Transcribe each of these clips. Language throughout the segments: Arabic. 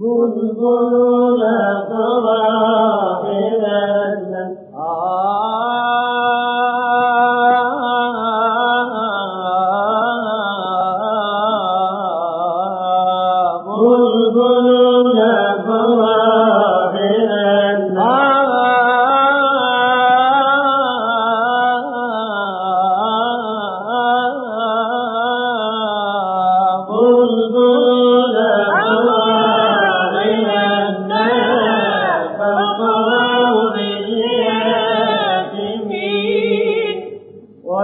بلبل صباحنا بلبل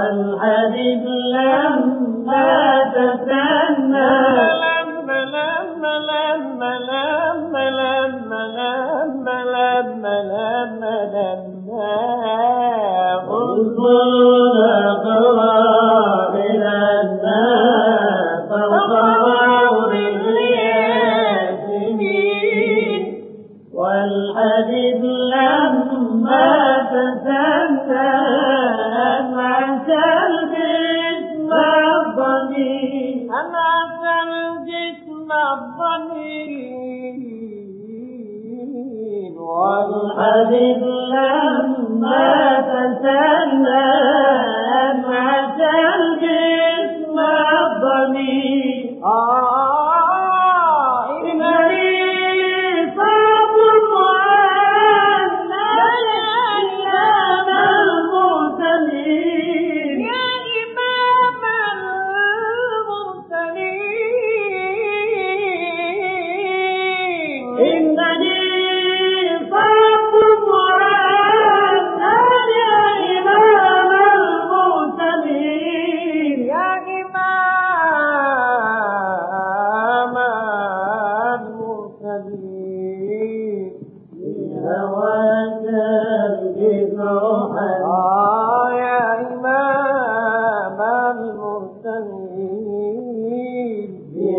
والحديد لما تسنى. فالقرار بالياسمين والحديد لما تسنى. الضنين والحديد لما تسنى